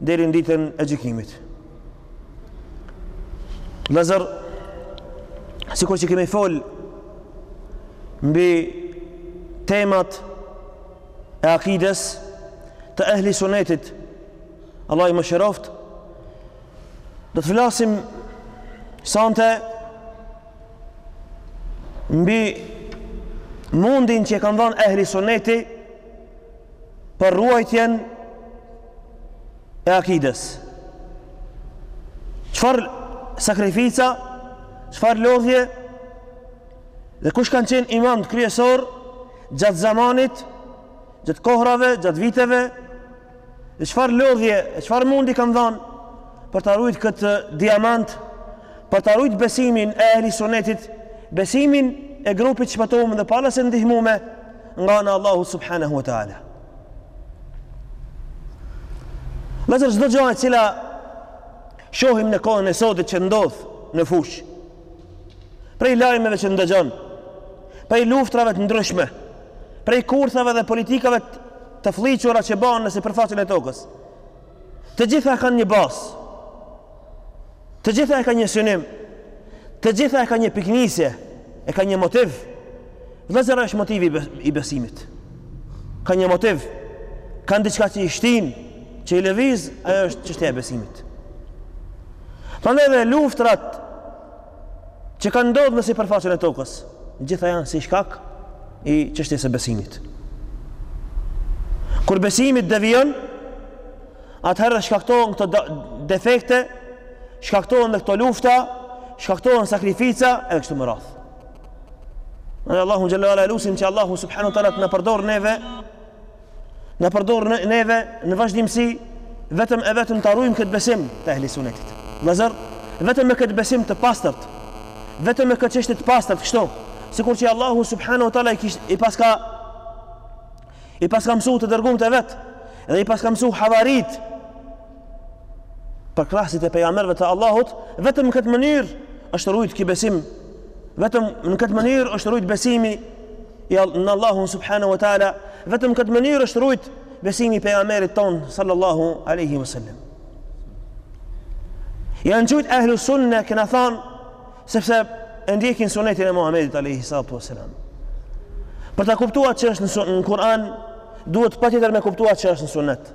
deri në ditën e gjykimit. Vllazër sikur që kemi fol mbi temat e akides të ehli sunetit Allahu i mëshiroftë do të flasim sonte mbi mundin që kanë dhanë ehli suneti për ruajtjen e akides. Çfarë sakrifica, çfarë lodhje, dhe kush kanë qenë imamët kryesor gjatë zamanit, gjatë kohrave, gjatë viteve, dhe çfarë lodhje, e çfarë mundi kanë dhanë, për ta rujt këtë diamant, për ta rujt besimin e ehli sunetit, besimin e grupit t'shpëtum dhe palës së ndihmume nga ana e Allahut subhanahu wa ta'ala. Vllazër, çdo gja e cila shohim në kohën e sotit që ndodh në fushë, prej lajmeve që ndëgjon, prej luftrave të ndryshme, prej kurthave dhe politikave të flliqura që bahen në sipërfaqen e tokës, Të gjitha e kanë një bazë. Të gjitha e kanë një synim. Të gjitha e kanë një piknisje, e kanë një motiv. Vllazër, është motivi i besimit. Ka një motiv. Kanë diçka që i shtin, që i lëviz, ajo është çështja e besimit. Prandaj dhe luftrat që kanë ndodhur në sipërfaqen e tokës, gjitha janë si shkak i çështjes së besimit. Kur besimi devijon, atëherë shkaktohen këto defekte, shkaktohen dhe këto lufta, shkaktohen sakrifica edhe kështu me radhë. Ne Allahun xhelle ue ala e lusim që Allahu subhanahu wa taala të na përdor neve Na përdor neve në vazhdimësi vetëm e vetëm ta rujmë këtë besim të ehli sunetit. Vllazër, vetëm me këtë besim të pastërt, vetëm me këtë çështje të pastërt, kështu, sikur që Allahu subhanahu taala i, kisht, i paska i paska mësu të dërgumt e vet, dhe i paska mësu havarit, përkrahësit e pejgamberëve të Allahut, vetëm në këtë mënyrë është rujt ky besim. Vetëm në këtë mënyrë është rujt besimi në Allahun subhanahu wa taala, vetëm në këtë mënyrë është rujt besimi i pejgamberit tonë sallallahu alaihi wasallam. Janë qujt ehlu sunne kena thanë Sepse e ndjekin sunetin e Muhamedit alejhi salatu ue selam Për ta kuptu atë që është në, në Kur'an Duhet patjetër me kuptu atë që është në sunet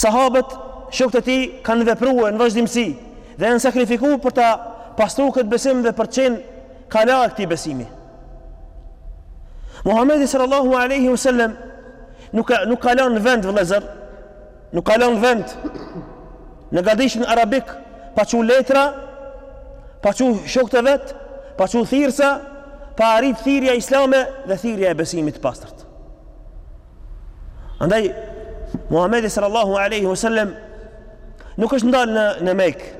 Sahabët, shokët e tij kanë vepruar në vazhdimësi dhe janë sakrifikuar për ta pastruar këtë besim dhe për të qenë kala e këtij besimi. Muhamedi sallallahu alaihi wasallam nuk ka, nuk ka lënë vend vëllazër, nuk ka lënë vend në gadishullin arabik pa çu letra, pa çu shokët e vet, pa çu thirrsa, pa arrit thirrja islame dhe thirrja e besimit të pastërt. Andaj Muhamedi sallallahu alaihi wasallam nuk është ndal në në Mekë,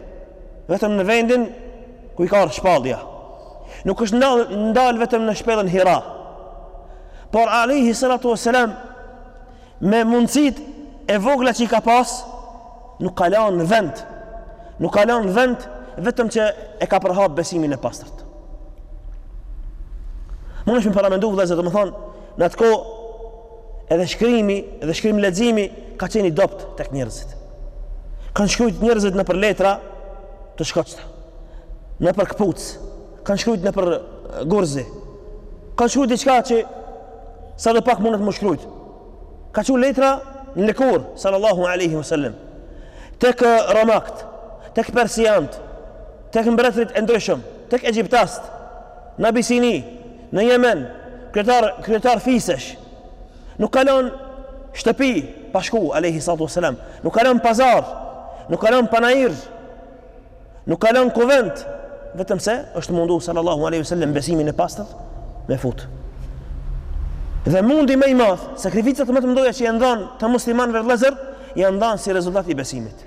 vetëm në vendin ku i ka ardh shpallja. Nuk është ndal, ndal vetëm në shpellën Hira. Por alaihi salatu wasalam me mundësitë e vogla që i ka pas, nuk ka lënë vend. Nuk ka lënë vend vetëm që e ka përhap besimin e pastërt. Munesh me paramendu vëllezër, domethënë Në atë kohë edhe shkrimi, edhe shkrim leximi ka qenë i dobtë tek njerëzit. Kanë shkrujt njerëzit nëpër letra të shkoçta. Nëpër këpuc, kanë shkrujt nëpër gurzi. Kanë shkrujt diçka që sadopak mundet me u shkrujt. Ka çu letra në lëkurë sallallahu alaihi wasallam. Tek romakt, tek persiant, tek mbretërit e ndryshëm, tek egjiptast, në Abisini, Në Jemen, kryetar kryetar fisesh nuk ka lënë shtëpi pa shku alayhi salatu wasalam, nuk ka lënë pazar, nuk ka lënë panair, nuk ka lënë kuvend, vetëm se është mundu sallallahu alaihi wasallam besimin e pastër me fut. Dhe mundi më i madh, sakrificat më të mëdha që janë dhënë te muslimanëve vëllezër, janë dhënë si rezultat i besimit.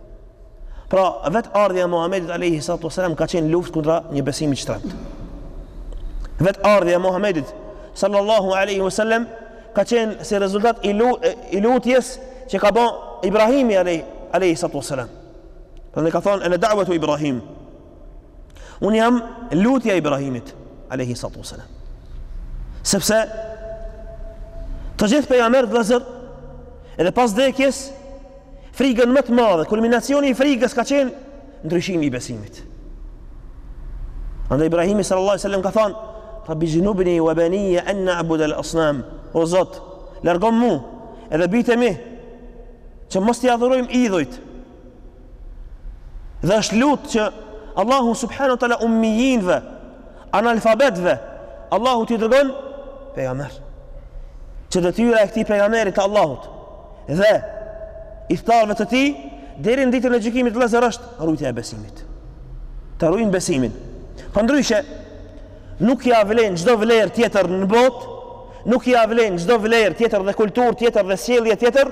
Pra, vetë ardhja e Muhamedit alayhi salatu wasalam ka qenë luftë kundra një besimi të shtrembët. Vetë ardhja e Muhamedit sallallahu alaihi wasallam ka qenë si rezultat i, lu, i lutjes që ka bo Ibrahimi alayhi alayhi salatu wasalam. Prandaj ka thonë ene da'watu Ibrahim, Unë jam lutja e Ibrahimit, alejhi salatu wasalam. Sepse të gjithë pejgamberët vëllezër, edhe pas dekjes, frigën më të madhe, kulminacioni i frigës ka qenë ndryshimi i besimit. Andaj Ibrahimi sallallahu alaihi wasallam ka thënë: "Rabbi jnubni wa baniya an na'buda al-asnam." O Zot, largom mu edhe bijtë e mi që mos t'i adhurojmë idhujt. Dhe është lutë që Allahu subhanu tala ummijinve, analfabetve, Allahu t'i dërgon pegamer. Që detyra e këti pegameri të Allahut dhe ithtarve të ti, deri në ditën e gjykimit vllezër është rujtja e besimit. Ta rujnë besimin. Përndryshe, nuk ja vlen çdo vlerë tjetër në botë, nuk ja vlen çdo vlerë tjetër dhe kulturë tjetër dhe sjellje tjetër,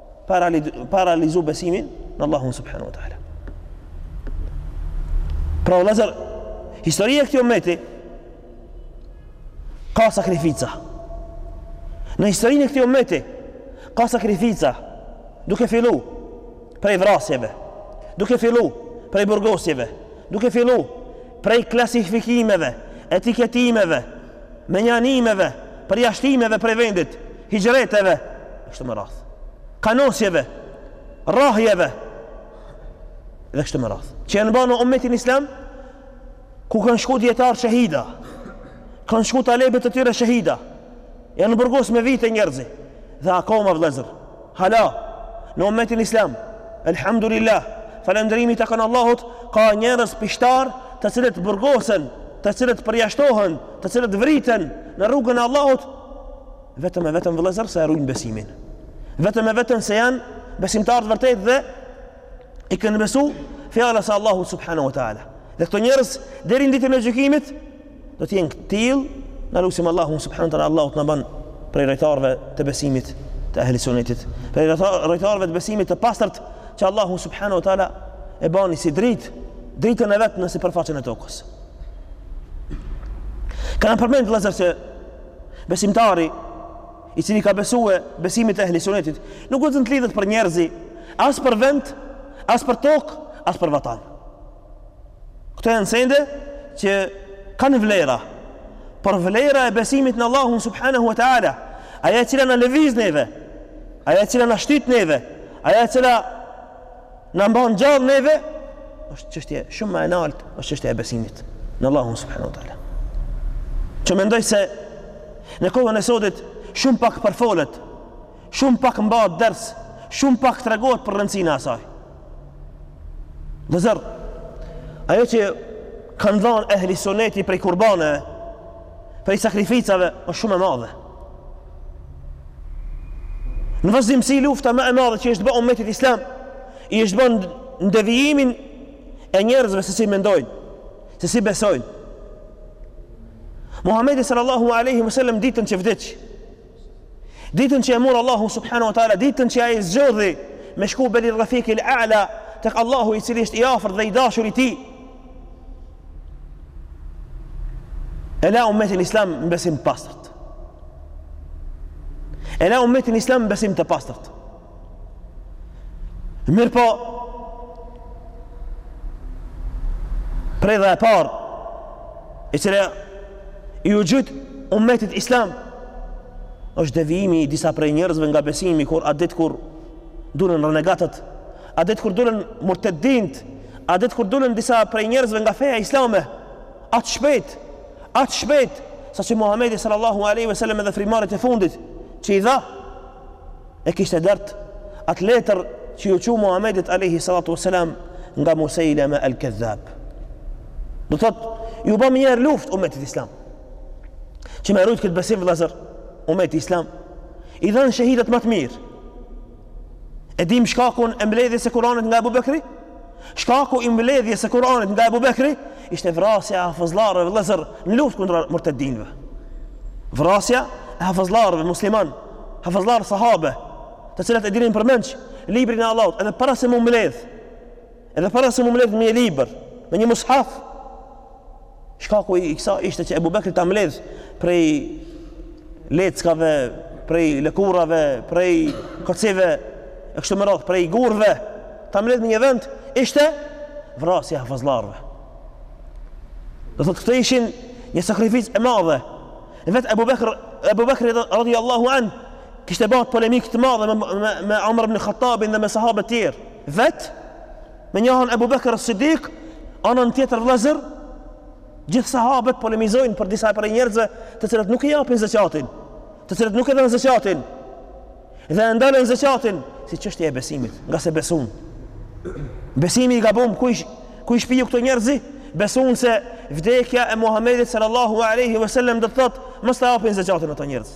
pa realizu besimin në Allahun subhanahu wa taala. Pra o lezër, historie e këti ometi ka sakrifica. Në historinë e këti umeti ka sakrifica duke fillu prej vrasjeve, duke fillu prej burgosjeve, duke fillu prej klasifikimeve, etiketimeve, menjanimeve, përjashtimeve prej vendit, hixhreteve, e kështu me radhë, kanosjeve, rrahjeve, dhe kështu me radhë, që janë ba në umetin islam, ku kanë shku dijetarë shahida, kanë shku talebe të tyre shahida, janë burgos me vite njerëzi, dhe akoma vllezër, hala, në umetin islam, elhamdulillah, falendrimi i takon Allahut, ka njerëz pishtarë, të cilët burgosen, të cilët përjashtohen, të cilët vriten në rrugën e Allahut, vetëm e vetëm vëllezër se e rujnë besimin. Vetëm e vetëm se janë besimtarë të vërtetë dhe i kanë besu fjalës së Allahut subhanahu wa taala. Dhe këto njerëz deri në ditën e gjykimit do të jenë të till, na lusim Allahun subhanahu wa taala Allahu të na ban prej rojtarëve të besimit të ahli sunnetit. Prej rojtarëve të besimit të pastërt që Allahu subhanahu wa taala e bani si dritë, dritën e vet në sipërfaqen e tokës. Kena përmend vëllezër se Besimtari i cili ka besue besimin e ehli sunetit, nuk do të lidhet për njerëzi, as për vend, as për tokë, as për vatan. Këto janë sende që kanë vlera, por vlera e besimit në Allahun subhanahu wa taala, ajo e cila na lëviz neve, ajo e cila na shtyt neve, ajo e cila na mban gjallë neve është çështje shumë ma e naltë, është çështja e besimit në Allahun subhanahu wa taala. Që mendoj se në kohën e sodit shumë pak përfolet, shumë pak mbahet ders, shumë pak tregohet për rëndësinë e asaj. Vllezër, ajo që kanë dhanë ehli sunneti prej kurbaneve, prej sakrificave, është shumë e madhe. Në vazhdimësi lufta më e madhe që i është ba umetit islam, i është ba n'devijimin e njerëzve se si mendojnë, se si besojnë. Muhamedi sallallahu alaihi wasallam ditën që vdiq, ditën që e mor Allahu subhanahu wa taala, ditën që ai zgjodhi me shku bel lirrafik el a'la tek Allahu i cili është i afërt dhe i dashur i tij. E la umetin islam në besim pastërt. E la umetin islam në besim të pastërt. Mirëpo, predha e parë, e cila iu gjujt umetit islam, është devijimi i disa prej njerëzve nga besimi, kur atë ditë kur dulën renegatët, A ditë kur dolën murtedinët, a ditë kur dolën disa prej njerëzve nga feja islame, aq shpejt, aq shpejt, sa që Muhammedi sallallahu aleyhi ve sellem edhe frymët e fundit, që i dha, e kishte dert, atë letër që iu çu Muhammedit aleyhi salatu ve selam, nga Musejleme el Kedhab. Do thot, iu ba menjëherë luftë umetit islam, që me rujt këtë besim vëllezër, umeti islam i dha shehidat ma të mirë, E dini shkakun e mbledhjes së Kur'anit nga Abu Bekri? Shkaku i mbledhjes së Kur'anit nga Abu Bekri ishte vrasja e hafëzlarëve vëllezër në luftë kundër murtedinëve. Vrasja e hafëzlarëve musliman, hafëzlar sahabe, të cilët e dinin përmendsh librin e Allahut edhe para se m'u mbledh. Edhe para se m'u mbledh me një libër, me një mushaf, Shkaku i kësaj ishte që Ebu Bekri ta mbledh prej leckave, prej lëkurave, prej kocive, e kështu me radhë, prej gurve, ta mbledh në një vend, ishte vrasja e hafëzllarve. Do thotë këto ishin një sakrificë e madhe. E vetë Ebu Bekri, Ebu Bekri radi Allahu anh, kishte ba polemikë të madhe me, me, me Umer ibn Khattabin dhe me sahabët tjerë. Vetë, Në njanën Ebu Bekër es-Sidik, anën tjetër vllezër, gjithë sahabët polemizojnë për disa prej njerëzve të cilët nuk e japin zeqatin, të cilët nuk e dhanë zeqatin, dhe e ndalën zeqatin, si çështje e besimit, ngase besun. Besimi i gabum, ku i sh, ku i shpiu këta njerëz, besun se vdekja e Muhammedit sallallahu aleyhi ve sellem do të thotë, mos ta japin zeqatin ata njerëz.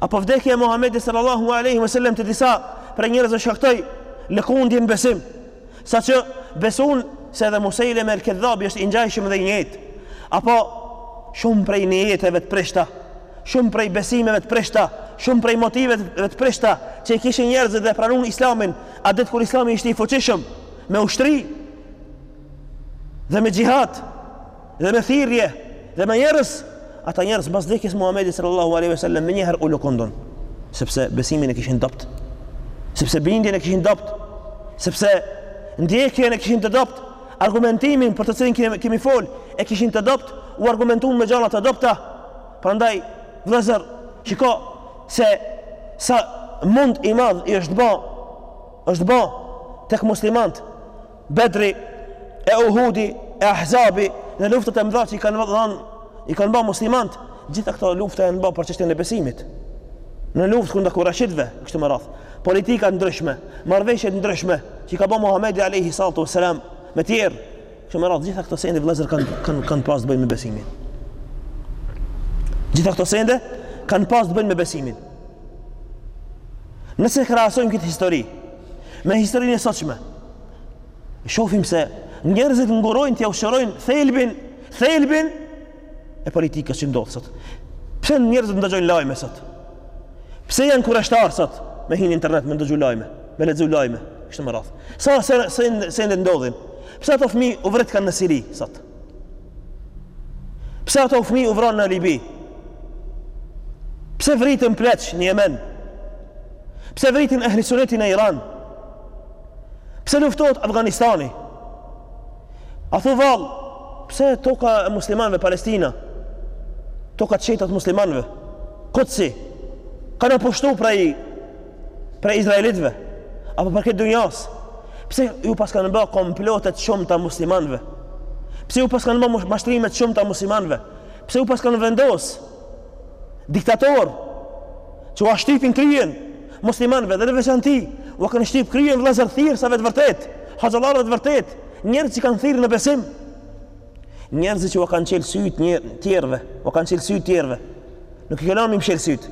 Apo vdekja e Muhamedit sallallahu alaihi wasallam te disa prej njerëzve shkaktoi lëkundje në besim, saqë besuan se edhe Musejleme el Kedhabi është i ngjashëm dhe i njëjtë. Apo shumë prej nijeteve të prishta, shumë prej besimeve të prishta, shumë prej motiveve të prishta që i kishin njerëzit dhe e pranuan Islamin, a ditë kur Islami ishte i fuqishëm me ushtri dhe me xihad, Dhe me thirrje dhe me njerëz, ata njerëz pas vdekjes së Muhamedit sallallahu alaihi wasallam menjëherë u lëkundën, sepse besimin e kishin dobët, sepse bindjen e kishin dobët, sepse ndjekjen e kishin të dobët, argumentimin për të cilin kemi, kemi fol e kishin të dobët, u argumentuan me gjana të dobta. Prandaj vëllezër, shiko se sa mund i madh i është ba, është ba tek muslimanët Bedri, e Uhudi, e Ahzabi, në luftat e mëdha që i kanë dhan, i kanë ba muslimanët, gjitha këto lufta janë ba për çështjen e besimit. Në luftë kundër kurejshitëve, kështu me radhë. Politika të ndryshme, marrëveshje të ndryshme që i ka ba Muhamedi alayhi salatu wasalam me të tjerë, kështu me radhë, gjitha këto sende vëllezër kanë kanë kanë pas të bëjnë me besimin. Gjitha këto sende kanë pas të bëjnë me besimin. Nëse krahasojmë këtë histori, Me historinë e sotshme shofim se njerëzit ngurojnë t'ia vështrojnë thelbin, thelbin e politikës që ndodh sot. Pse njerëzit ndëgjojnë lajme sot? Pse janë kureshtarë sot me hi n'internet me ndëgju lajme, me lexu lajme, kështu me radhë, ç'sende ndodhin. Pse ata fëmijë u vretkan në Siri sot? Pse ato fëmijë u vranë në Libi? Pse vriten pleq në Jemen? Pse vriten ehli suneti në Iran? Pse luftohet Afganistani? A thu vallë, pse toka e muslimanve Palestina? Toka e shejtë e muslimanve, Kudsi, kanka pushtu prej Prej Izraelitve, apo i përket dunjas, pse ju paskan ba komplote të shumta muslimanve, pse ju paskan ba mashtrime të shumta muslimanve, pse ju paskan vendos diktatorë që ua shtypin kryen muslimanve dhe në veçanti, ua kanë shtyp kryen vllezër thirrësave të vërtetë, hoxhallarëve të vërtetë, njerëz që kanë thirrë në besim, Njerëzit që ua kanë çel syt të tjerëve, ua kanë çel syt tjerëve. Nuk i kanë lon me mshel syt.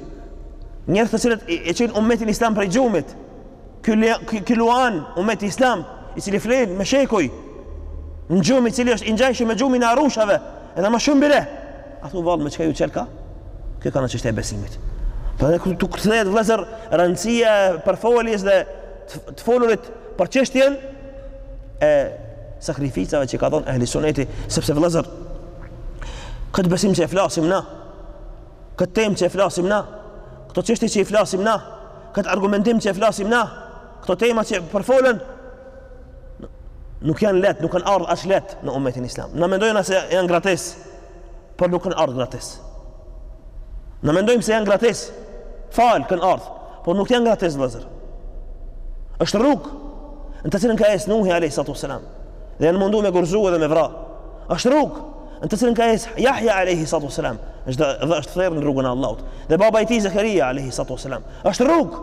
Njerëz të cilët e çojnë umetin islam prej gjumit. Ky ky luan umeti islam, i cili flen me shekuj. Në gjumë i cili është i ngjashëm me gjumin e arushave, edhe ma shumë bile. A thu vallë me çka ju çelka? Kjo kanë çështje e besimit. Pra edhe këtu kthehet vëllezër rëndësia e përfoljes dhe të folurit për çështjen e sakrificave që ka dhon ehli suneti, sepse vëllezër këtë besim që e flasim na, këtë temë që e flasim na, këto çështje që i flasim na, këtë argumentim që e flasim na, këto tema që përfolen nuk janë lehtë, nuk kanë ardhë as lehtë në umetin islam. Na mendojna se janë gratis. por nuk kanë ardhur gratis. Na mendojmë se janë gratis, falas kanë ardhur, por nuk janë gratis vëllazër. është rrugë, në të cilën ka ecë Nuhi a.s. Dhe janë mundu me gurzu edhe me vra. është rrugë, në të cilën ka ecë Jahja a.s. Dhe është therë në rrugën e Allahut. Dhe baba i tij Zekerija a.s. është rrugë,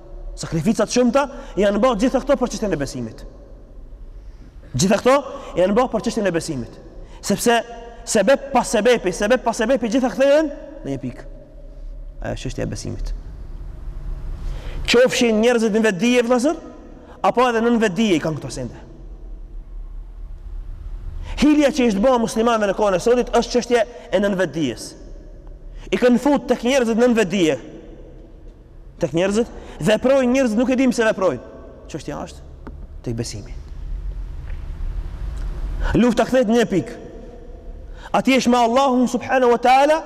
Sakrifica t'shumta janë bërë gjitha këto për çështjen e besimit. Gjitha këto janë bërë për çështjen e besimit. Sepse sebep pas sebepi, sebep pas sebepi gjitha kthehen në një pikë. Ajo çështja e besimit. Qofshin njerëzit në vetëdije vëllazër, apo edhe nënvetëdije i kanë këto sende. Hilja që është bërë muslimanëve në kohën e sodit është çështje e nënvetëdijes. I kanë futur tek njerëzit nënvetëdije, Tek njerëzit veprojnë, njerëzit nuk e dinë pse veprojnë. Çështja është tek besimi. Lufta kthehet në një pikë. A t'jesh me Allahun subhanahu wa taala?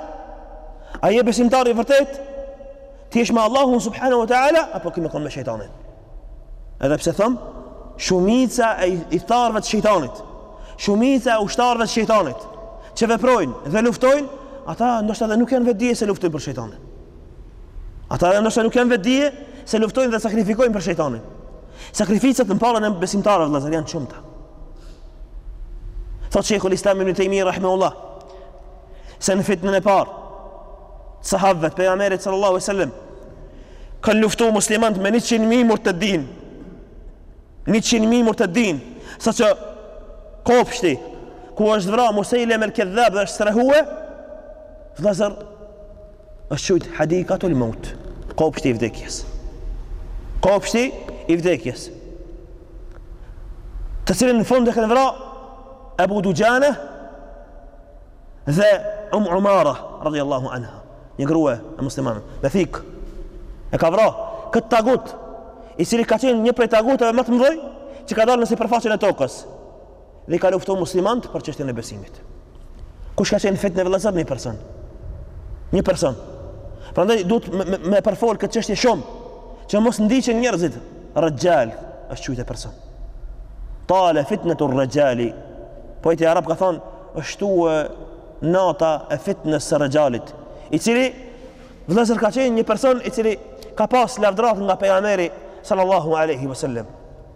A je besimtar i vërtet? Të jesh me Allahun subhanahu wa taala apo ki me kon me shejtanin? Edhe pse thom, shumica e ithtarëve të shejtanit, shumica e ushtarëve të shejtanit që veprojnë dhe luftojnë, ata ndoshta edhe nuk janë n'vetëdije se luftojnë për shejtanin. Ata edhe ndoshta nuk janë n'vetëdije, se luftojnë dhe sakrifikojnë për shejtanin. Sakrificat në palën e besimtarëve vëllazër janë t'shumta. Thotë Sheikhul Islam Ibn Taymiyyah rahimahullah, se në fitnen e parë sahabët e pejgamberit sallallahu alaihi wasallam kanë luftuar muslimanët me 100 mijë murtadin. 100 mijë murtadin, saqë kopshti ku është vra Musejleme el-Kedhab dhe është strehue, vëllazër, Është qujtë hadikatul maut, kopshti i vdekjes. Kopshti i vdekjes. Të cilin në fund e kanë vra Ebu Duxhane dhe Um Umara, radhjallahu anha, një grue muslimane, me thikë. E ka vra këtë tagut, i cili ka qenë një prej tagutëve ma të mdhaj që ka dalë në sipërfaqen e tokës. Dhe i ka luftu muslimant për çështjen e besimit. Kush ka qenë fitne vëllazër? Një person? Një person. Prandaj duhet me përfolë këtë çështje shumë, që mos ndiqen njerëzit. Rexhal është qujtë ai person. Tala fitnetu Rexhali. Poeti arab ka thonë, është shtu nata e fitnes së Rexhalit. I cili, vëllazër ka qenë një person i cili ka pas lavdërata nga pejgamberi sallallahu aleyhi vësallem.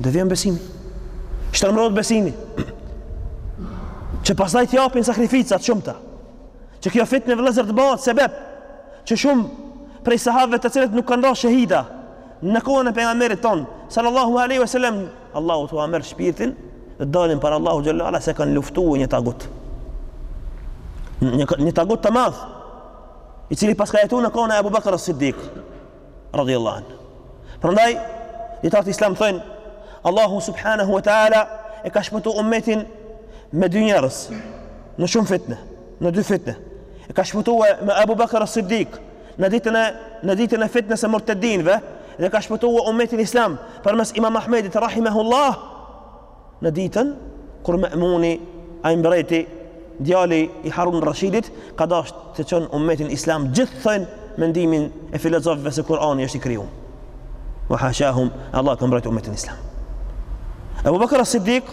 Dhe vjen besimi. Shtërmrohet besimi. Që pastaj t'japin sakrificat shumta. Që kjo fitne vëllezër të bëhet sebep. Që shumë prej sahabëve të cilët nuk kanë ra shehida. Në kohën e pejgamberit tonë. Sallallahu aleyhi ve sellem. Allahu t'ua merr shpirtin. Dhe dalin para Allahu xhelle ala se kanë luftu një tagut. Një tagut të madh. I cili paska jetu në kohën e Abu Bakr as-Siddiq. radhiyallahu anhu. Prandaj dijetarët islam thojnë Allahu subhanahu wa taala e ka shpëtu ummetin me dy njerëz në shumë fitne, në dy fitne. E ka shpëtuar me Abu Bakr as-Siddiq në ditën e në ditën e fitnes së murtedinëve dhe e ka shpëtuar ummetin islam përmes Imam Ahmedit rahimahullahu Në ditën kur Me'muni, ai mbreti, djali i Harun al-Rashidit, ka dashtë të çon ummetin islam gjithë t'thojnë mendimin e filozofëve se Kur'ani është i kriju. Wa hashahum, Allah ka mbrojt ummetin islam. Abu Bakr as-Siddiq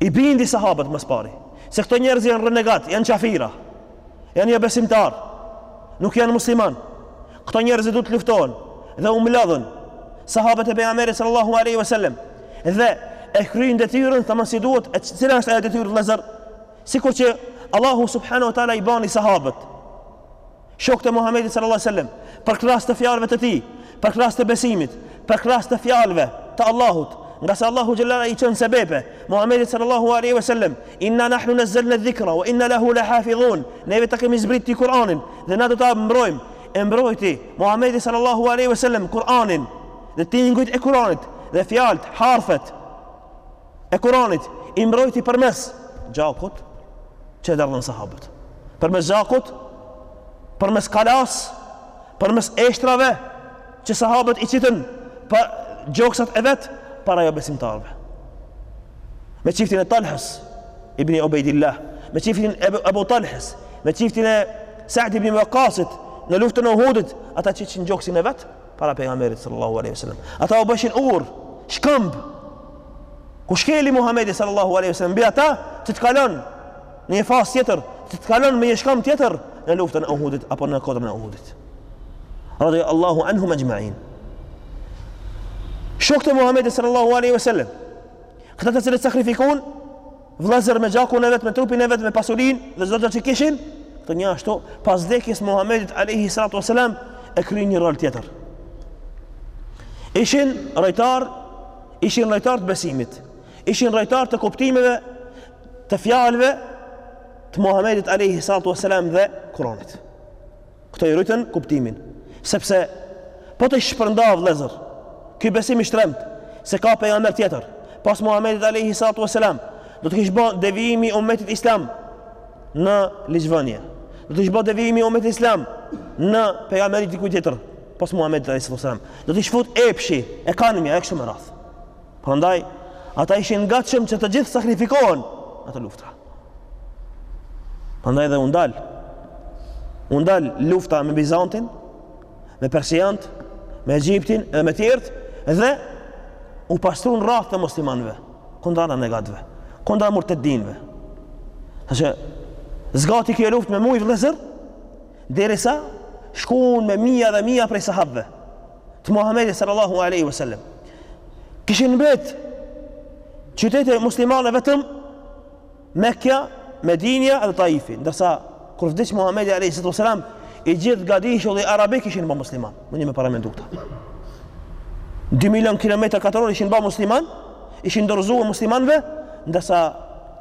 i bindi sahabët më së pari, se këto njerëz janë renegat, janë qafira. Janë jo besimtar. Nuk janë musliman. Këto njerëz duhet të luftohen dhe u mlodhën sahabët e pejgamberit sallallahu alaihi wasallam dhe e kryen detyrën tamam si duhet e cila është ajo detyrë vëllezër sikur që Allahu subhanahu wa taala i bani sahabët shokët e Muhamedit sallallahu alaihi wasallam përkrahës të fjalëve të tij Përkrahës të besimit, përkrahës të fjalëve të Allahut, ngase Allahu xhalla ala i çon sebepe, Muhamedi sallallahu alaihi wasallam, inna nahnu nazzalna dhikra wa inna lahu lahafizun. Ne vetë e kemi zbrit ty Kur'anin dhe na do ta mbrojmë. E mbrojti Muhamedi sallallahu alaihi wasallam Kur'anin dhe tingujt e Kur'anit dhe fjalët, harfet e Kur'anit i mbrojti përmes gjakut që derdhën sahabët. Përmes gjakut, përmes kalas, përmes eshtrave që sahabët i qitën pa gjoksat e vet para jo besimtarëve. Me çiftin e Talhës ibn Ubaydillah, me çiftin e Abu Talhës, me çiftin e Sa'd ibn Waqqasit në luftën e Uhudit, ata qitshin gjoksin e vet para pejgamberit sallallahu alaihi wasallam. Ata u bëshin urr, shkëmb. Ku shkeli Muhamedi sallallahu alaihi wasallam mbi ata që të kalon në një fazë tjetër që të kalon me një shkamb tjetër në luftën e Uhudit apo në kodrën e Uhudit. Radhi Allahu anhum exhmain. Shokët e Muhammedit sallallahu aleyhi ve sellem, këta të cilët sakrifikun, vllazër me gjakun e vet, me trupin e vet, me pasurinë dhe çdo gja që kishin, këta njëashtu, pas dekjes Muhammedit aleyhi sallatu sallam, e kryen një rol tjetër. Ishin rojtarë, ishin rojtarë të besimit, ishin rojtarë të kuptimeve të fjalëve të Muhamedit alayhi salatu wasalam dhe Kur'anit. Këto i rritën kuptimin, sepse po të shpërndahej vëllezër, ky besim i shtrembë se ka pejgamber tjetër pas Muhamedit alayhi salatu wasalam, do të kish bë devijimi i umetit islam në ligjvënie. Do të kish bë devijimi i umetit islam në pejgamberi dikuj tjetër pas Muhamedit alayhi salatu wasalam. Do të ish fut epshi e kënaqja e kështu me radhë. Prandaj, ata ishin gatshëm që të gjithë sakrifikohen n'ato luftra. Prandaj dhe u ndal, u ndal lufta me Bizantin, me Persiant, me Egjiptin dhe me tjertë, dhe u pastrun radhët e muslimanve, kundra renegatve, kundra murtedinve. Saqë zgati kjo luftë me muj vëllezër, derisa shkun me mija dhe mija prej sahabve, të Muhamedit sallallahu alaihi wasallam. Kishin mbet qytete muslimane vetëm Mekja, Medinja dhe Taifi, ndërsa kur vdiq Muhamedi alaihi wasallam, i gjithë gadishulli arabik ishin bë musliman. Muni me paramendu këta. 2 milion kilometra katror ishin bë musliman, ishin dorëzuar muslimanëve, ndërsa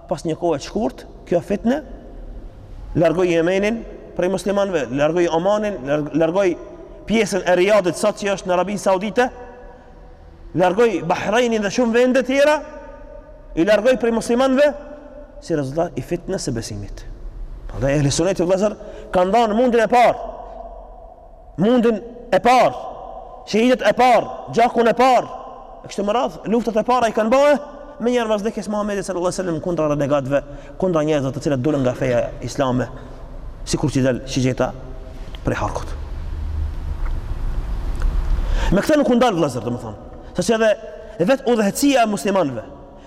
pas një kohe të shkurt, kjo fitne largoi Jemenin prej muslimanëve, largoi Omanin, largoi pjesën e Riyadit sot që është në Arabinë Saudite, largoi Bahreinin dhe shumë vende tjera, i largoi prej muslimanëve si rezultat i fitnes së besimit. Prandaj ehli sunneti vëllezër kanë dhënë mundin e parë. Mundin e parë, shahidet e parë, gjakun e parë. E kështu me radhë, luftat e para i kanë bërë menjëherë pas vdekjes Muhammedit sallallahu alaihi wasallam kundra renegatëve, kundra njerëzve të cilët dolën nga feja islame, sikur si del shigjeta prej harkut. Me këtë nuk u ndal vëllazër, domethënë, saqë edhe vet udhëheqësia e muslimanëve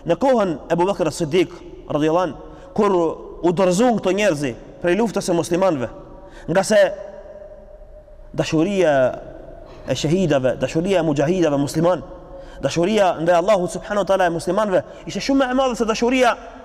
në kohën e Abu Bakr as-Siddiq radhiyallahu an kur u dorëzuan këto njerëz prej luftës së muslimanëve, ngase dashuria e shahidave, dashuria e mujahidave musliman, dashuria ndaj Allahut subhanahu wa taala e muslimanëve ishte shumë më e madhe se dashuria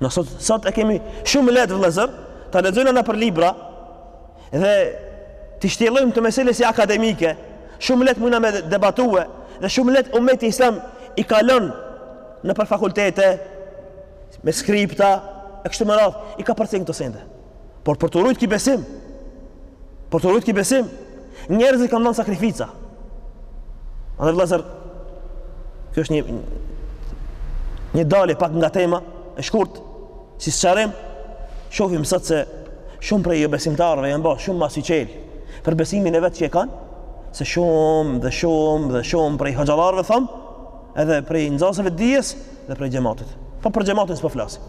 Ne sot, sot e kemi shumë lehtë vëllezër, ta lexojmë nëpër libra dhe t'i shtjellojmë këto mesele si akademike, shumë lehtë muna me debatue dhe shumë lehtë umeti islam i kalon nëpër fakultete, me skripta, e kështu me radhë, i kapërcejnë këto sende. Por për t'u rujt ky besim, për t'u rujt ky besim, njerëzit kanë dhanë sakrifica. Andaj vëllazër, kjo është një një dalje pak nga tema e shkurtë si sqarim shofim sot se shumë prej jobesimtarëve janë ba shumë ma si çel për besimin e vet që e kanë se shumë dhe shumë dhe shumë prej hoxhallarëve thom edhe prej nxanësve t'dijes dhe prej xhematit po për xhematin s'po flasim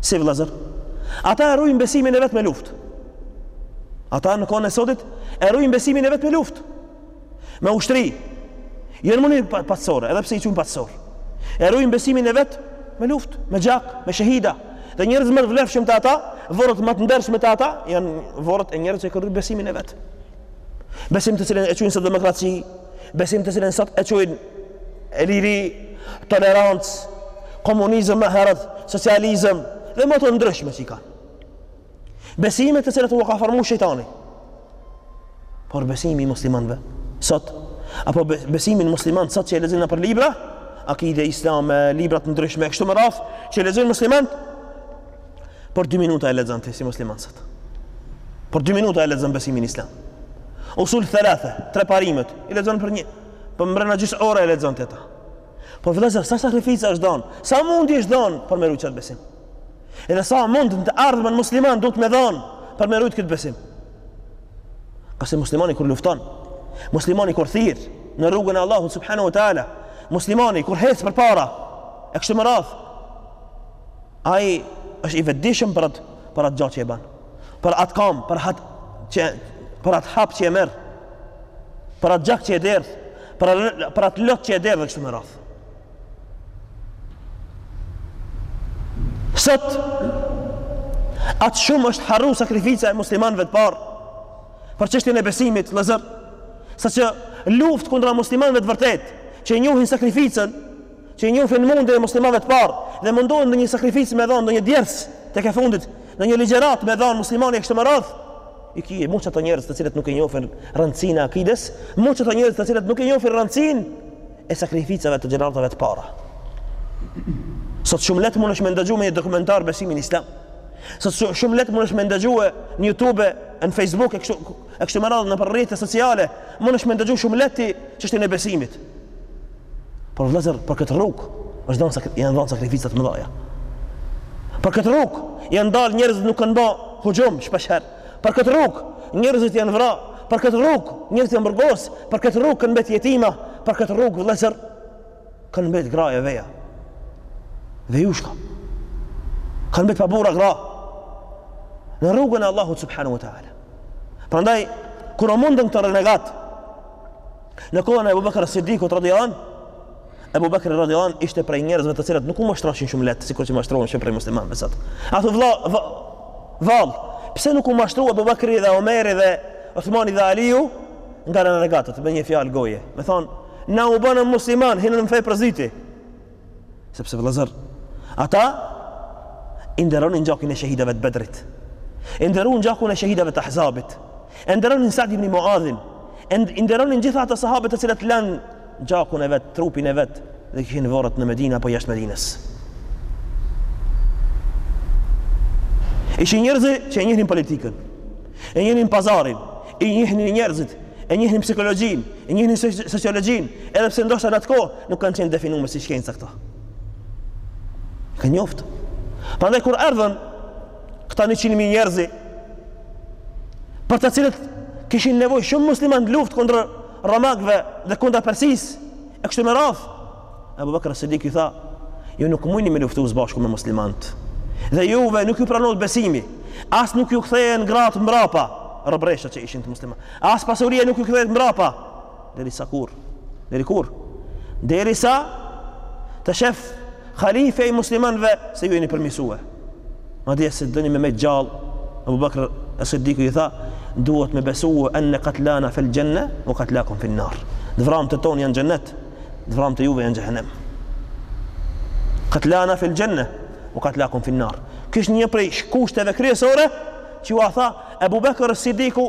Si vëllezër? Ata e rujnë besimin e vet me luftë. Ata në kohën e sodit e rujnë besimin e vet me luftë. Me ushtri. Jo në mënyrë paqësore, edhe pse i qujnë paqësorë. E rujnë besimin e vet me luftë, me gjak, me shehida. Dhe njerëz ma të vlefshëm te ata, vorret ma të ndershme te ata, janë vorret e njerëzve që kanë rujt besimin e vet. besim të cilin e qujnë sot demokraci, besim të cilin sot e qujnë e liri, tolerancë, komunizëm ma herët, socializëm dhe moto të ndryshme që i kanë. Besime të cilat ua ka formu shejtani. Por besimi i muslimanëve sot apo besimin muslimanët sot që e lexojnë për libra, akide islame, libra të ndryshme kështu me radhë, që e lexojnë muslimanët Për dy minuta e lexon ti si musliman sot. Për dy minuta e lexon besimin islam. Usul thelathe, tre parimet, i lexon për një për po mbrenda gjysë ore e lexon ti ato. Po vëllazër, sa sakrifica është dhanë, sa mundi është dhanë për me rujt atë besim. Edhe sa mund të ardhmen muslimani duhet me dhanë për me rujt këtë besim. Pasi muslimani kur lufton, muslimani kur thirr në rrugën e Allahut subhanahu wa taala, muslimani kur hec përpara, e kështu me radhë, Ai është i vetëdijshëm për atë për atë gja që e ban. Për atë kamë, për atë që për atë hap që e merr. Për atë gjak që e derdh, për atë, për atë lot që e derdh kështu me radhë. Sot atë shumë është harru sakrifica e muslimanëve të parë për çështjen e besimit, vllazër, sa që luftë kundra muslimanëve të vërtetë që i njohin sakrificën që i njofin mundin e muslimanëve të parë dhe mundohen ndonjë sakrificë me dhanë ndonjë djersë tek e fundit, ndonjë ligjëratë me dhanë muslimani e kështu me radhë. I ki mu ç'ata njerëz të cilët nuk e njofin randësinë e akides, muç ato njerëz të cilët nuk e njofin randësinë e sakrificave të gjeneratave të para. Sot shumë lehtë mundesh me ndëgju me një dokumentar besimin islam. Sot shumë lehtë mundesh me ndëgju e në Youtube, e në Facebook, e kështu, e kështu me radhë nëpër rrjete sociale, mundesh me ndëgju shumë lehtë çështjen e besimit. Por vëllezër, për këtë rrugë është dhënë janë dhënë sakrifica të mëdha. Për këtë rrugë kanë dalë njerëzit nuk kanë bë hujum shpesh herë. Për këtë rrugë njerëzit janë vra, për këtë rrugë njerëzit janë burgos, për këtë rrugë kanë mbetë jetima, për këtë rrugë vëllezër kanë mbetë graja veja. Dhe jo shka? Kanë mbetë pa burra gra. Në rrugën e Allahut subhanahu wa taala. Prandaj kur u mundën këta renegat Në kohën e Abu Bakr Siddiqut radhiyallahu anhu, Abu Bakr radhiyallahu anhu ishte prej njerëzve të cilët nuk u mashtroshin shumë lehtë, sikur që mashtrohen shumë prej muslimanëve sot. A thu vëlla, vall, pse nuk u mashtrua Abu Bakri dhe Omeri dhe Uthmani dhe Aliu nga renegatët me një fjalë goje. Me thon, na u bëmë musliman, himë në fe përsëri. Sepse vëllëzër, ata i nderonin gjakin e shehidëve të Bedrit. I nderonin gjakun e shehidëve të Ahzabit. E nderonin Sa'd ibn Mu'adhin. E nderonin gjithë ata sahabët të cilët lanë gjakun e vet, trupin e vet dhe kishin vorët në Medinë apo jashtë Medinës. Ishin njerëz që e njihnin politikën, e njihnin pazarin, I njihnin njerëzit, e njihnin psikologjinë, e njihnin sociologjinë, edhe pse ndoshta në atë kohë nuk kanë qenë definuar si shkenca këto. E kanë njoftë. Prandaj kur erdhën këta 100 mijë njerëz për të cilët kishin nevojë shumë muslimanët n'luftë kundër romakëve dhe kundër Persisë, e kështu me radhë. Ebu Bekr as-Siddiku i tha, Ju nuk mujni me luftu së bashku me muslimantë. Dhe juve nuk ju pranohet besimi, as nuk ju kthehen gratë mbrapa, robreshat që ishin te muslimanët. As pasuria nuk ju kthehet mbrapa. Derisa kur? Deri kur? Derisa ta shef khalife i muslimanëve se ju jeni përmirësue. Madje nëse doni me met gjallë, Abu Bakr as-Siddiku i tha, duhet me besu enne katlana fil xhenne, ue katlakum fil nar. Të vramët tonë janë n'xhennet, Të vramët e juve janë n'xhehenem. Qatlana fil janna wa qatlakum fil nar. Ky ish një prej kushteve kryesore që jua tha Abu Bakr as-Siddiku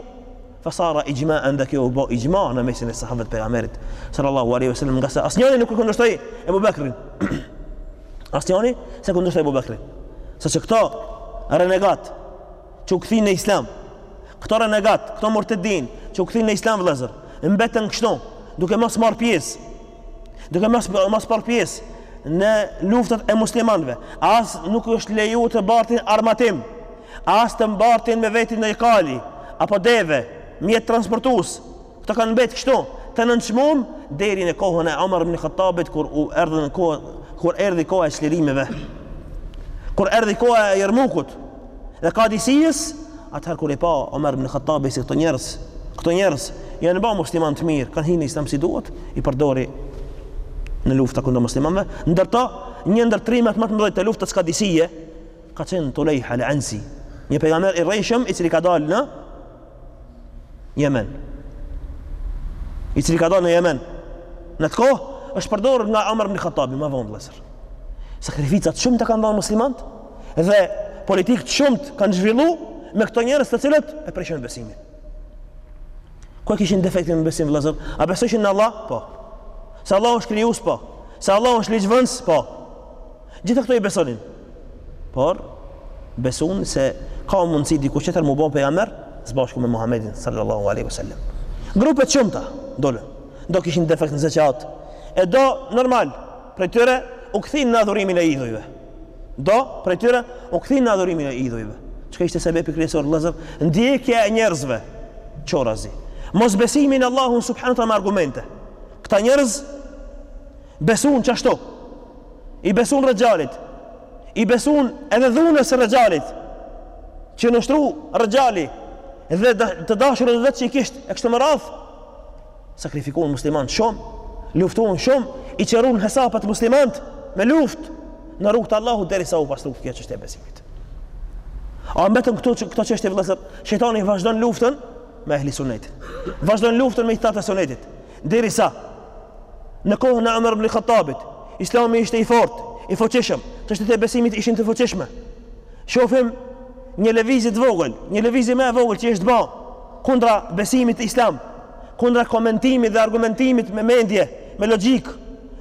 fa sara ijma'an dhe kjo u bo ijma në mesin e sahabëve të pejgamberit sallallahu alaihi wasallam ngase asnjëri nuk e kundërshtoi Abu Bakrin. Asnjëri s'e kundërshtoi Abu Bakrin. Saqë këto renegat që u kthin në Islam. Këto renegat, këto murtedin, që u kthin në Islam vëllazër, mbetën kështu, duke mos marr pjesë, duke mos mos marr pjesë në luftët e muslimanëve. As nuk është leju të bartin armatim, as të mbartin me veti naj kali apo deve, mjet transportues. Këto kanë mbetë kështu, të nënçmum, deri në kohën e Omer ibn Khattabit, kur erdhi kohë, kur erdhi koha e çlirimeve, kur erdhi koha e Jermukut dhe Kadisijës, atëherë kur i pa Omer ibn Khattabi se këto njerëz, këto njerëz janë bërë muslimanë të mirë, kanë hyrë në Islam si duhet, i përdori në lufta kundër muslimanëve, ndër ta një ndër trimat më të mëdha të luftës së Kadisijes ka qenë Tulejh al-Ansi, një pejgamber i rrejshëm i cili ka dalë në Jemen. I cili ka dalë në Jemen. Në at kohë është përdorur nga Omer ibn Khattabi më vonë vëllazër. Sakrifica të shumta kanë dhënë muslimanët dhe politikë të shumtë kanë zhvilluar me këto njerëz të cilët e prishën besimin. Ku e kishin defektin në besim vëllazër? A besojshin në Allah? Po. Se Allah është krijues po. Se Allah është ligjvënës po. Të gjitha këto i besonin. Por, besonin se ka mundësi dikush tjetër mu bo pejgamber së bashku me Muhammedin sallallahu alaihi wasallam. Grupe të shumta dolën. Do kishin defekt në zeqat. E do normal prej tyre u kthin në adhurimin e idhujve. Do prej tyre u kthin në adhurimin e idhujve. Çka ishte sebebi kryesor vëllazër? Ndjekja e njerëzve qorrazi. Mosbesimi në Allahun subhanahu wa taala me argumente. Këta njerëz Besun qashtu. I besun Dexhallit. I besun edhe dhunës së Dexhallit. Që i nënshtru Dexhalli dhe të dashurve të vet që i kisht e kështu me radhë. Sakrifikun muslimant shumë. Luftun shumë. I qerun hesapet muslimant me luft në rrugë të Allahut derisa u pastru kjo çështje e besimit. A mbetën këto, këto çështje vëllezër, shejtani vazhdon luftën me ehli sunetit. Vazhdon luftën me ithtarët e sunetit. Derisa, në kohën e Omer ibn Khattabit, Islami ishte i fortë, i fuqishëm, çështjet e besimit ishin të fuqishme. Shofim një lëvizje të vogël, një lëvizje më e vogël që është bë kundra besimit islam, kundra komentimit dhe argumentimit me mendje, me logjik,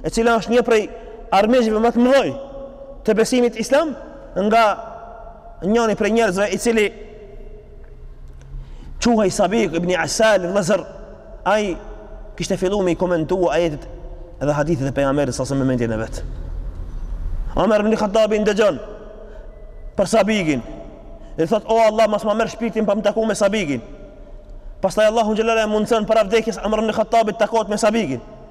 e cila është një prej armiqve më të mëdhenj të besimit islam nga njëri prej njerëzve i cili Quhej Sabik ibn Asal, vëllazër, ai kishte filluar me i komentu ajetet dhe hadithet e pejgamberit me mendjen e vet. Omer ibn Khattabi ndëgjon për Sabikin. Dhe thot o Allah, mos ma merr shpirtin pa më taku me Sabikin. Pastaj Allahu xhelala e mundson para vdekjes Omer ibn Khattabit takohet me Sabikin.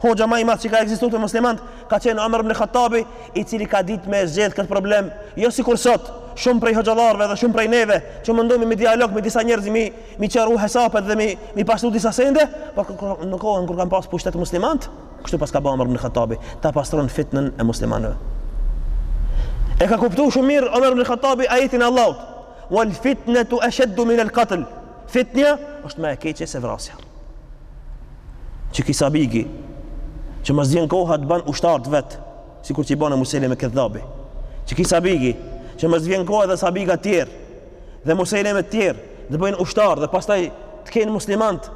Hoxha më i madh që ka ekzistuar te muslimanët ka qenë Omer ibn Khattabi, i cili ka ditë me e zgjidh këtë problem, jo sikur sot, shumë prej hoxhallarëve dhe shumë prej neve, që mundohemi me dialog me disa njerëz me i qeru hesapet dhe me i pastru disa sende, por në kohën kur kanë pas pushtet muslimanët, kështu çka ka bë Omer ibn Khattabi, ta pastron fitnën e muslimanëve. E ka kuptuar shumë mirë Omer ibn Khattabi ajetin e Allahut, "Wal fitnatu ashaddu min al-qatl." Fitnja është më e keqe se vrasja. që ky Sabigi, që mos vjen koha të ban ushtarët vet, sikur që i bani Musejleme Kedhabi, që ky Sabigi, që mos vjen koha edhe Sabiga të tjerë, dhe Musejleme të tjerë, të bëjnë ushtarë, dhe pastaj të kenë muslimant,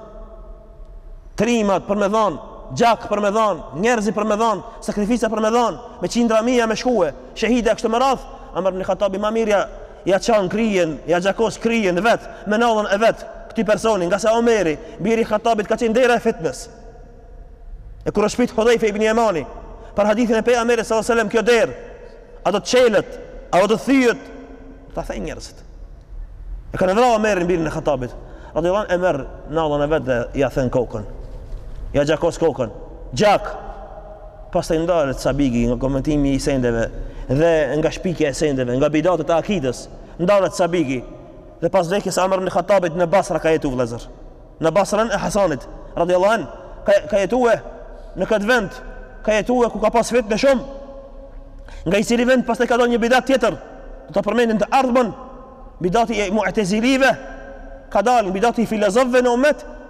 trimat për me dhanë, gjak për me dhanë, njerëzit për me dhanë, sakrifica për me dhanë, me qindra mija me shkue, shehida e kështu me radhë, Amr ibn Khattabi ma mirë ja, Ja çan kryen, ja gjakos kryen vet, me nallën e vet, këtij personi, ngase Omeri, biri i Khattabit ka qenë dera e fitnes. E kur është pyt Hudhejfe ibn Yamani, për hadithin e pejgamberit sallallahu alajhi wasallam kjo derë, a do të çelet, a do të thyhet? Ta thejnë njerëzit. E kanë vra Omerin birin e Khattabit. Radhiyallahu anhu e merr nallën e vet dhe ia then kokën. Ja gjakos kokën. Gjak. Pastaj ndalet sabigi nga komentimi i sendeve dhe nga shpikja e sendeve, nga bidatet e akidës. Ndalet sabigi dhe pas vdekjes Amr ibn Khattabit në Basra ka jetu vllezër. Në Basrën e Hasanit, radiallahu an, ka, ka jetue në këtë vend, ka jetue ku ka pas fitne shumë, nga i cili vend pastaj ka dal një bidat tjetër, do ta përmendim të ardhmen, bidati i mu'tezilive, ka dalë bidati i filozofëve në umet,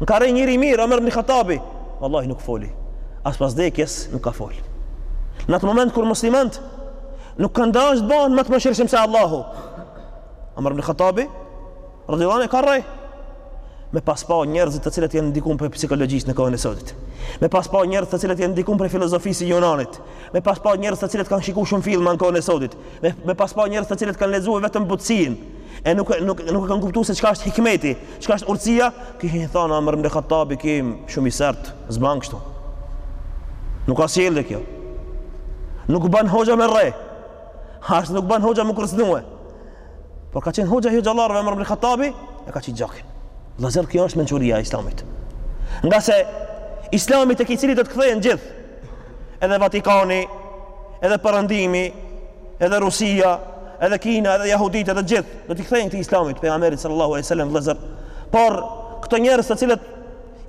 E ka rre një herë mirë, Omer ibn Khattabi. Wallahi nuk foli. As pas dekjes nuk ka fol. Në atë moment kur muslimant nuk kanë dasht me u ba më të mëshirshëm se Allahu. Omer ibn Khattabi, radiallahu anhu e ka rre. Me pas pa njerëzit të cilët janë ndiku prej psikologjisë në kohën e sotit. Me pas pa njerëz të cilët janë ndiku prej filozofisë Junanit. Me pas pa njerëz të cilët kanë shikuar shumë filma në kohën e sotit. Me, me pas pa njerëz të cilët kanë lexuar vetëm butësinë. E nuk nuk nuk e kanë kuptuar se çka është hikmeti, çka është urtësia, kishin thanë Amr ibn Khattabi kenka shumë i sert, s'ban kështu. Nuk ka sjellje kjo. Nuk ban hoxha me rre. As nuk ban hoxha me kërcënue. Por ka qenë hoxha i hoxhallarëve Amr ibn Khattabi, e ka qit gjakin. Vllezër, kjo është mençuria e islamit. Ngase islami te i cili do të kthehen gjithë, edhe Vatikani, edhe përëndimi, Edhe Rusia, edhe Kina, edhe Jahuditë, edhe gjithë, do t'i kthehen këti islamit, pejgamberit sallallahu alai sallam vllezër. Por, këto njerëz të cilët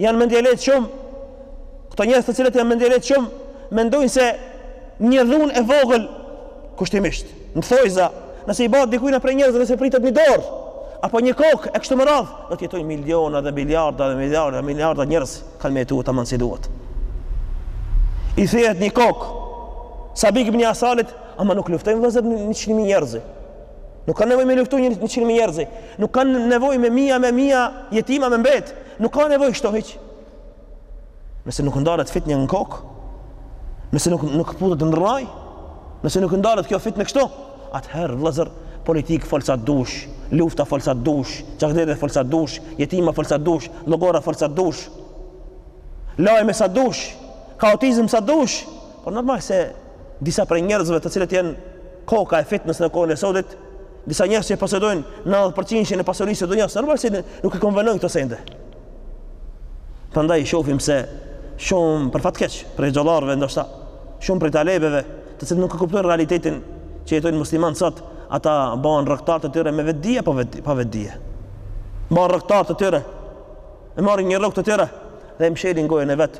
janë mendjelehtë shumë, këto njerëz të cilët janë mendjelehtë shumë, mendojnë se një dhunë e vogël, kushtimisht, në thonjëza, nëse i bahet dikujna prej njerëz e nëse pritet një dorë, apo një kokë, e kështu me radhë, do t'jetojnë miliona dhe miliarda dhe miliarda dhe miliarda njerëz. Kan me jetu taman si duhet. I thehet një kokë. Sabig ibn Asalit, ama nuk luftojnë vëllezër 100 mijë njerëz. Nuk kanë nevojë me luftu njëqind mijë njerëz. Nuk kanë nevojë me mija me mija jetima me mbet. Nuk ka nevojë kështu hiç. Nëse nuk ndalet fitne në kokë, nëse nuk nuk kputet në rraj, nëse nuk ndalet kjo fitne kështu, Atëherë vëllezër politikë fol sa dush, lufta fol sa dush, shkaqeve fol sa dush, jetima fol sa dush, llogora fol sa dush, lajme sa dush, kaotizëm sa dush, por normal se disa prej njerëzve të cilët janë koka e fitnës në kohën e sodit, disa njerëz që posedojnë 90% e pasurisë së dunjës, normal se nuk ju konvenojnë këto sende. Prandaj shofim se shumë për fat keq prej hoxhallarëve ndoshta shumë prej talebeve, të cilët nuk e kuptojnë realitetin që jetojnë muslimanët sot, ata bëhen rrogtarë të tyre me vetëdi apo pa vetëdi. Bëhen rrogtarë të tyre. E marrin një rrogë të tyre dhe e mshelin gojën e vet.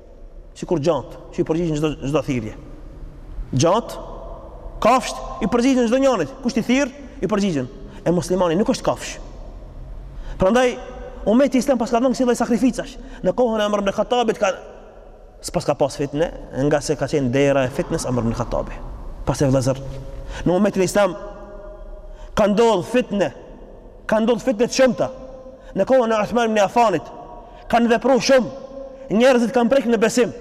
sikur gjatë, që i përgjigjen çdo çdo thirrje. Gjatë, kafshët i përgjigjen çdo njanit, kush t'i thirr, i përgjigjen. E muslimani nuk është kafshë. Prandaj Umeti islam pas ka dhënë kësi lloj sakrificash. Në kohën e Omer ibn Khattabit ka s'pas ka pas fitne, nga se ka qenë dera e fitnes Omer ibn Khattabi. Pasaj vëllezër, në umetin islam ka ndodh fitne, ka ndodh fitne të shumta. Në kohën e Uthman ibn Affanit, Kanë vepru shumë, njerëzit kanë prek në besim.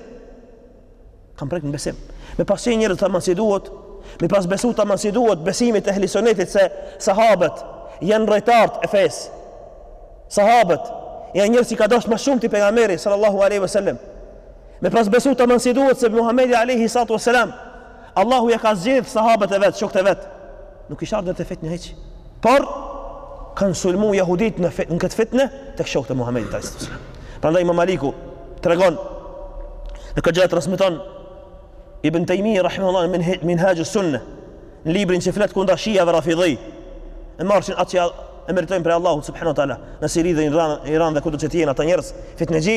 Kanë prek në besim. Me pas qenë njerëzit tamam si duhet, me pas besu tamam si duhet besimit të ehli sunetit se sahabët janë rojtarët e fes. Sahabët janë njerëz që ka dasht ma së shumti pejgamberi sallallahu aleyhi vësallem. Me pas besu tamam si duhet se Muhammedi aleyhi sallatu vësallam Allahu ja ka zgjedh sahabët e vet, shokët e vet. Nuk ishin ardh te fitnet hiç. Por kanë sulmu jehudit në, në këtë fitnë tek shokët e Muhamedit sallallahu alaihi wasallam. Prandaj Imam Maliku tregon në këtë gjë transmeton Ibn Tejmije rahimahullah Minhaxh sunne në librin që flet kundra shijave rafidhi. E marrin atë që e meritojnë prej Allahut subhanahu wa taala. Në Siri dhe Iran, Iran dhe kudo që të jenë ata njerëz fitnexhi,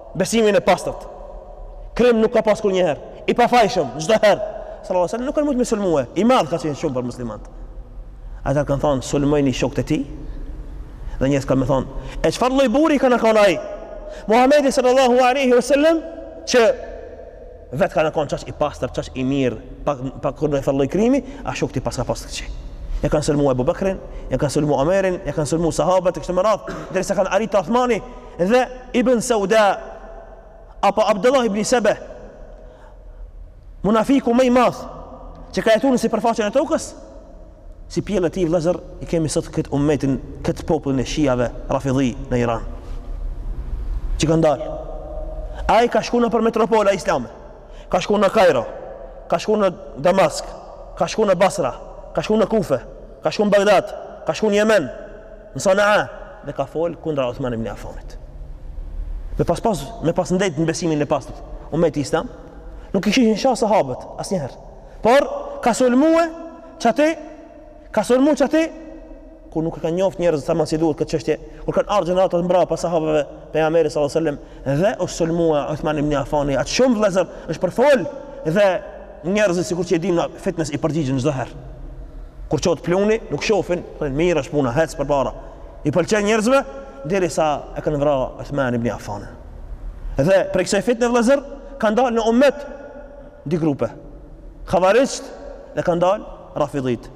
besimin e pastërt. Krim nuk ka pas kurnjëherë, i pafajshëm, çdo herë. Sallallahu alaihi wasallam nuk kanë mujt me sulmue, i madh ka qenë shumë për muslimanët. Atëherë kanë thonë, sulmojni shokët e tij, dhe njerëzit kanë me thonë, e çfarë lloj burri ka kon ai? Muhammedi sallallahu alaihi wasallam që vetë ka kon qaq i pastër, qaq i mirë, pa, pa kurrnjëfarë lloj krimi, a shokët i paska pasë të këqij. Ja kanë sulmu Ebu Bekrin, ja kanë sulmu Omerin, ja kanë sulmu sahabët, e kështu me radhë, derisa kanë arrit te Othmani, Dhe Ibn Sauda apo Abdullah ibn Sebe, munafiku ma i madh që ka jetu në sipërfaqen e tokës, si pjellë e tij vëllazër i kemi sot këtë ummetin, këtë popullin e shiave rafidhi në Iran. Që kanë dal. Ai ka shku nëpër metropola islame. Ka shku në Kairo, ka shku në Damask, ka shku në Basra, ka shku në Kufe, ka shku në Bagdad, ka shku në Jemen, në Sana'a dhe ka fol kundra Uthman ibn Affanit. Me pas pas me pas ndejt në besimin e pastër, umeti islam, nuk kishin sha sahabët asnjëherë. Por ka sulmue qaty, ka sulmue qaty ku nuk e kanë njoft njerëzit tamam si duhet këtë çështje, kur kanë ardhur gjeneratat mbrapa sahabëve të Pejgamberit sallallahu alajhi wasallam dhe u sulmua Uthman ibn Affani aq shumë vëllazër është përfol dhe Njerëzit sikur që e dimë na fitnes i përgjigjen çdo herë. Kur çohet pluhni, nuk shohin, thonë mirë është puna, hec përpara. I pëlqen njerëzve deri sa e kanë vra Uthman ibn Affanin. Dhe prej kësaj fitne vëllezër kanë dalë në umet dy grupe. Khavarixht dhe kanë dalë Rafiditë.